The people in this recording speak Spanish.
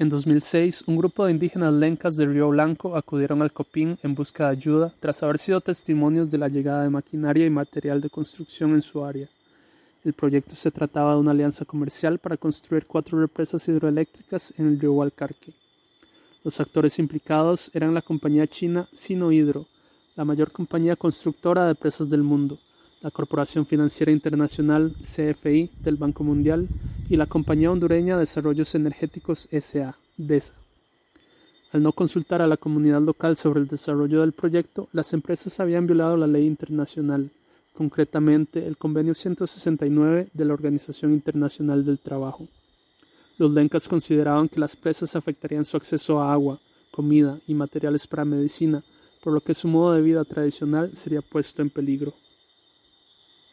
En 2006, un grupo de indígenas lencas de Río Blanco acudieron al Copín en busca de ayuda tras haber sido testimonios de la llegada de maquinaria y material de construcción en su área. El proyecto se trataba de una alianza comercial para construir cuatro represas hidroeléctricas en el río Hualcarque. Los actores implicados eran la compañía china Sinohydro, la mayor compañía constructora de presas del mundo, la Corporación Financiera Internacional CFI del Banco Mundial y la Compañía Hondureña de Desarrollos Energéticos SA, DESA. Al no consultar a la comunidad local sobre el desarrollo del proyecto, las empresas habían violado la ley internacional, concretamente el Convenio 169 de la Organización Internacional del Trabajo. Los lencas consideraban que las presas afectarían su acceso a agua, comida y materiales para medicina, por lo que su modo de vida tradicional sería puesto en peligro.